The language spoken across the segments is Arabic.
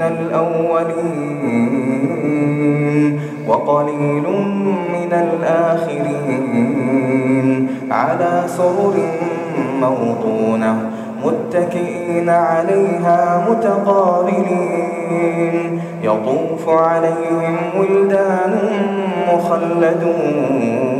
من الأولين وقليل من الآخرين على سرر موضونة متكئين عليها متقابلين يطوف عليهم ولدان مخلدون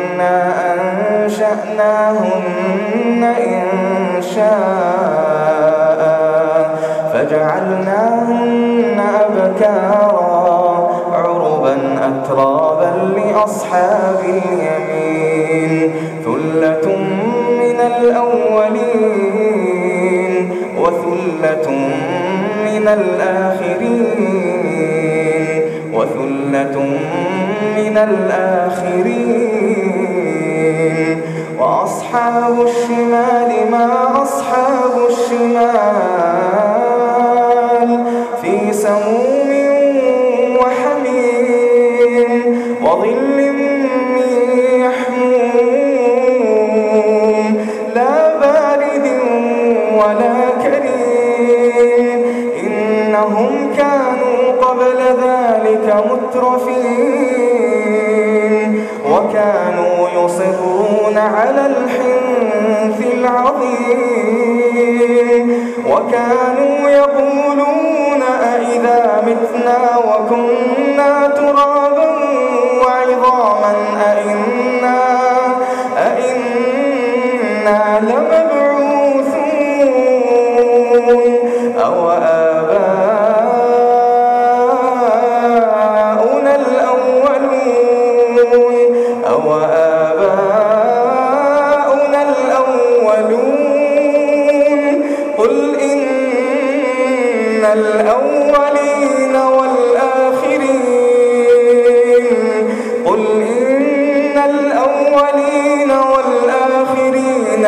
إنا أنشأناهن إن شاء فجعلناهن أبكارا عربا أترابا لأصحاب اليمين ثلة من الأولين وثلة من الآخرين وثلة من الآخرين وأصحاب الشمال وكانوا يقولون أئذا متنا وكنا ترابا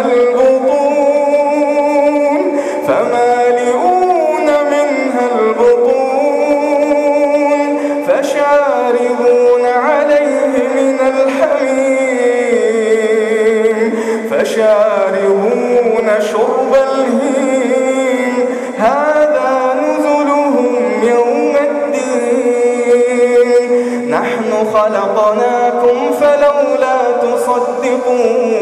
البطون فمالئون منها البطون فشاربون عليه من الحميم. فشاربون شرب هذا نزلهم يوم الدين. نحن خلقناكم فلولا تصدقون.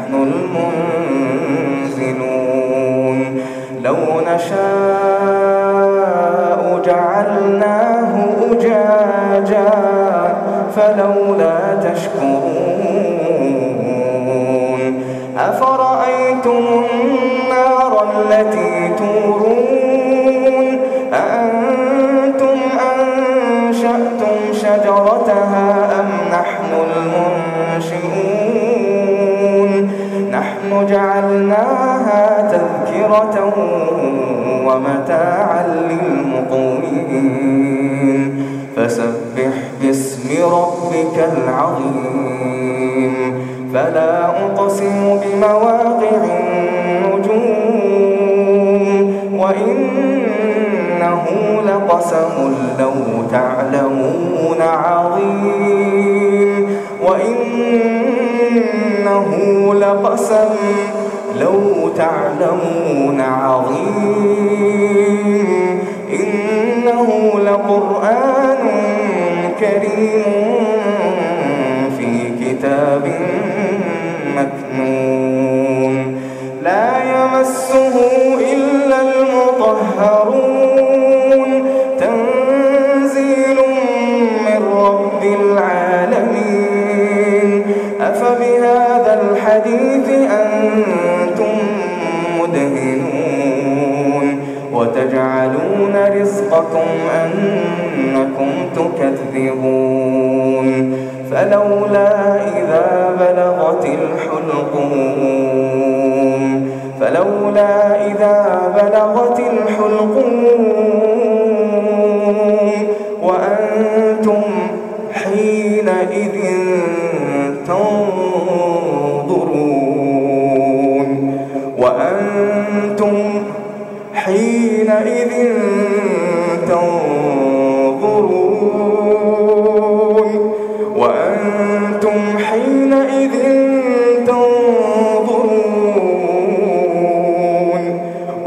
أفرأيتم النار التي تورون؟ أأنتم أنشأتم شجرتها أم نحن المنشئون؟ نحن جعلناها تذكرة ومتاعا للمقومين فسبح باسم ربك العظيم. فلا أقسم بمواقع النجوم وإنه لقسم لو تعلمون عظيم وإنه لقسم لو تعلمون عظيم إنه لقرآن كريم في كتاب مكنون. رزقكم أنكم تكذبون فلولا إذا بلغت الحلقوم فلولا إذا بلغت الحلقوم وأنتم حينئذ تنظرون وأنتم حينئذ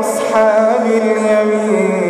أصحاب اليمين.